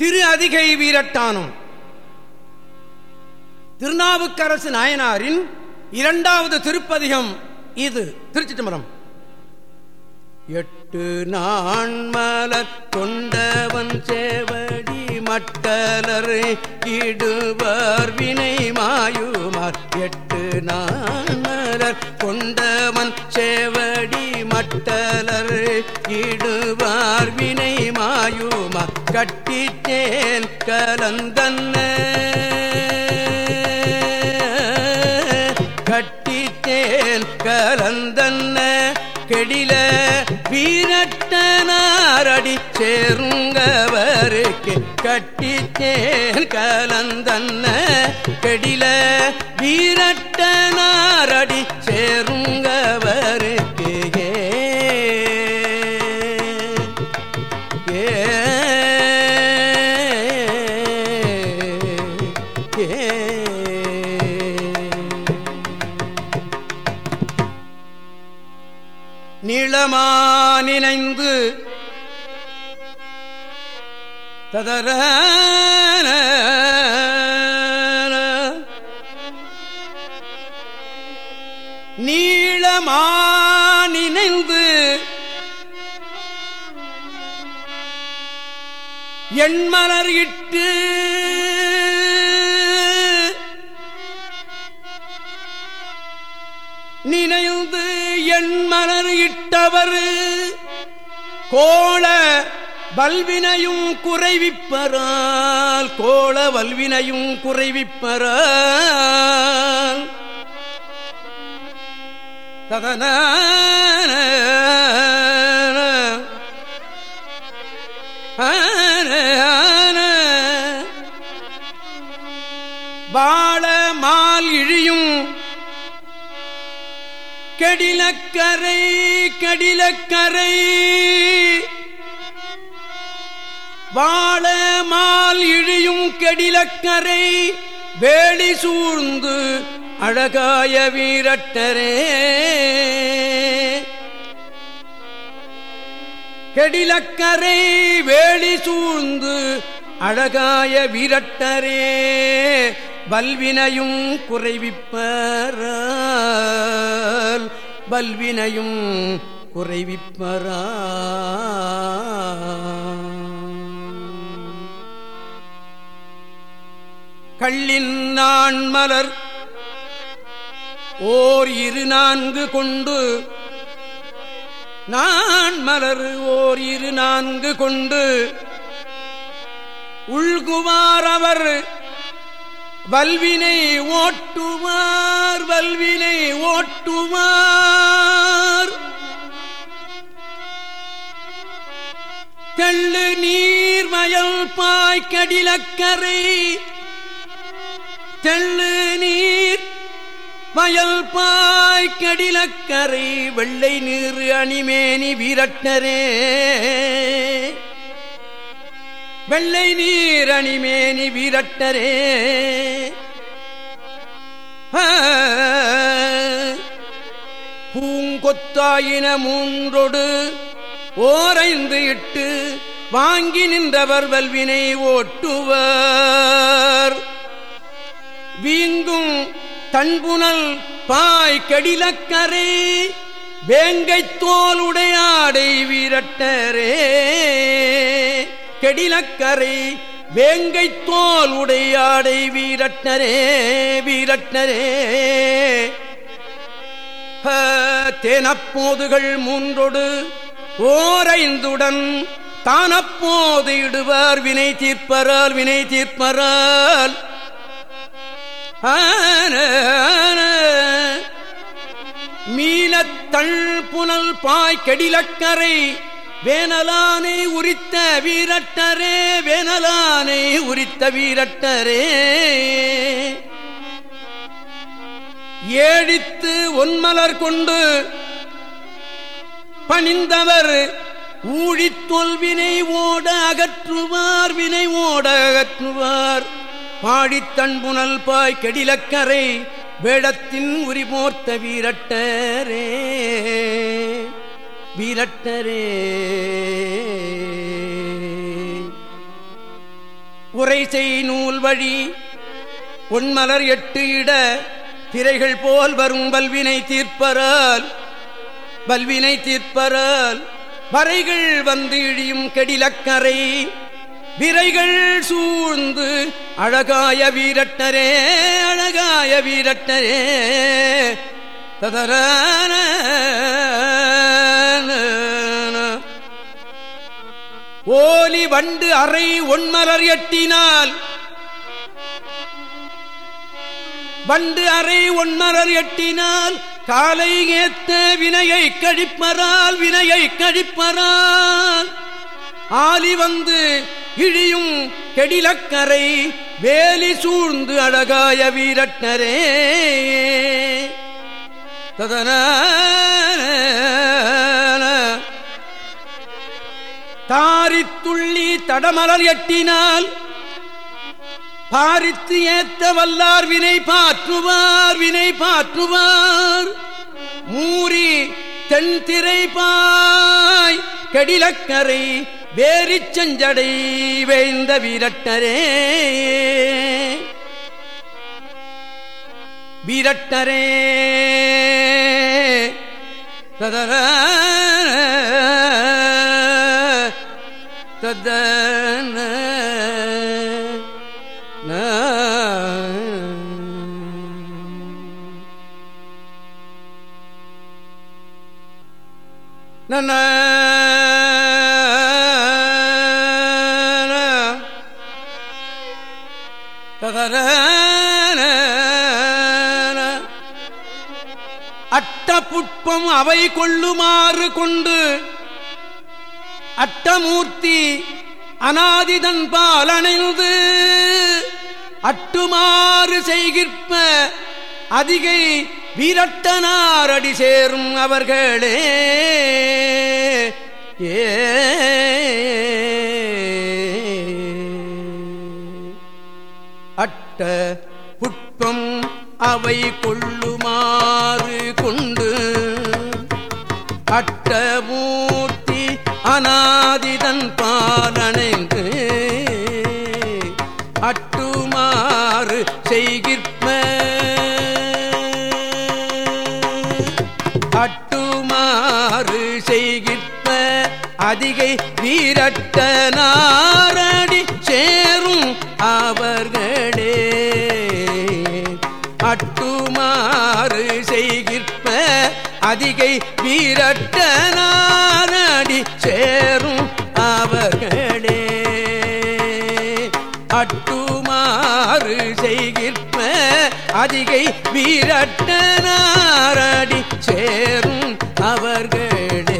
திரு அதிகை வீரட்டானும். திருநாவுக்கரசு நாயனாரின் இரண்டாவது திருப்பதிகம் இது. திருச்சி தம்பரம் எட்டு நான்மலர் தொண்டவன் சேவடி மட்டலர் இடுவார் வினை மாயுமார். எட்டு நான்மலர் கொண்டவன் சேவடி மட்டலர் இடுவார் வினை மாயுமார் கட்டித்தேன் கலந்தன்ன. கட்டித்தேன் கலந்தன்ன. கெடில வீரட்டனாரடி சேருங்கவருக்கு கட்டித்தேன் கலந்தன்ன. கெடில வீரட்டனாரடி சேருங்கவருக்கு நீளமானினைந்து ததர நீளமானினைந்து எண்மலர் இட்டு இட்டவர் கோள வல்வினையும் குறைவிப்பரால் கோள வல்வினையும் குறைவிப்பரால். ததன வாழ மால் இழியும் கடிலக்கரை கடிலக்கரை. வாழ மால் இழியும் கெடிலக்கரை வேலி சூழ்ந்து அழகாய வீரட்டரே. கெடிலக்கரை வேலி சூழ்ந்து அழகாய வீரட்டரே. வல்வினையும் குறைவிப்பரால் வல்வினையும் குறைவிப்பரா. கள்ளின் நான் மலர் ஓர் இரு நான்கு கொண்டு. நான் மலர் ஓர் இரு நான்கு கொண்டு. உள்குவார் அவர் வல்வினை ஓட்டுவார் வல்வினை. ஓட்டுமார் தெள்ளு நீர்மயல் பாய்க்கடிலக்கரை தெள்ளு நீர் மயல் பாய்க்கடிலக்கரை வெள்ளை நீர் அணிமேனி வீரட்டரே. வெள்ளை நீர் அணிமேனி வீரட்டரே. பூங்கொத்தாயின மூன்றொடு ஓரைந்து இட்டு வாங்கி நின்றவர் வல்வினை ஓட்டுவர். வீங்கும் தன்புணல் பாய் கடிலக்கரை வேங்கை தோலுடையாடை வீரட்டரே. கெடிலக்கரை வேங்கை தோல் உடையாடை வீரட்டரே வீரட்டரே தேனப்போதுகள் மூன்றொடு ஓரைந்துடன் தானப்போது இடுவார் வினை தீர்ப்பரால் வினை தீர்ப்பரால். மீனத்தள் புனல் பாய் கெடிலக்கரை வேனலானை உரித்த வீரட்டரே வேனலானை உரித்த வீரட்டரே. ஏழித்து ஒன்மலர் கொண்டு பணிந்தவர் ஊழித்தொல்வினை ஓட அகற்றுவார் வினை ஓட அகற்றுவார். பாடித்தன்புணல் பாய் கெடிலக்கரை வேடத்தின் உரிமோர்த்த வீரட்டரே. வீரட்டரே. உரைசெய் நூல் வழி பொன்மலர் எட்டு இட திரைகள் போல் வரும் பல்வினை தீர்ப்பரால் பல்வினை தீர்ப்பரால் வரைகள் வந்து இழியும் கெடிலக்கரை விரைகள் சூழ்ந்து அழகாய வீரட்டரே அழகாய வீரட்டரே. ததரான ஓலி வண்டு அறை ஒன்மலர் எட்டினால். வண்டு அறை ஒன்மலர் எட்டினால் காலை ஏத்த வினையை கழிப்பறால் வினையை கழிப்பறால் ஆலி வந்து இழியும் கெடிலக்கரை வேலி சூழ்ந்து அழகாய வீரட்டரே. ததன தாரித்துள்ளி தடமலர் எட்டினால் பாரித்து ஏத்த வல்லார் வினை பாற்றுவார் வினை பாற்றுவார். மூறி தென்திரை பாய் கடிலக்கரை வேறி செஞ்சடை வேந்த வீரட்டரே. வீரட்டரே. ததர மதன நன அட்ட புட்பம் அவை கொள்ளுமாறு கொண்டு அட்டமூர்த்தி அனாதிதன் பாலணைந்து அட்டுமாறு செய்கிற்ப அதிகை வீரட்டனாரடி சேரும் அவர்களே. ஏ அட்ட புட்பம் அவை கொள்ளுமாறு கொண்டு அட்டமூ அநாதிதன் பாலனைந்து அட்டுமாறு செய்கிற்ப. அட்டுமாறு செய்கிற்ப. அதிகை வீரட்ட நாரடி சேரும் அவர்களே. அட்டுமாறு செய்கிற்ப. அதிகை வீரட்ட அடி சேரும் அவர்களே. அட்டுமாறு செய்கிற்ப அதிகை வீரட்ட நாரடி சேரும் அவர்களே.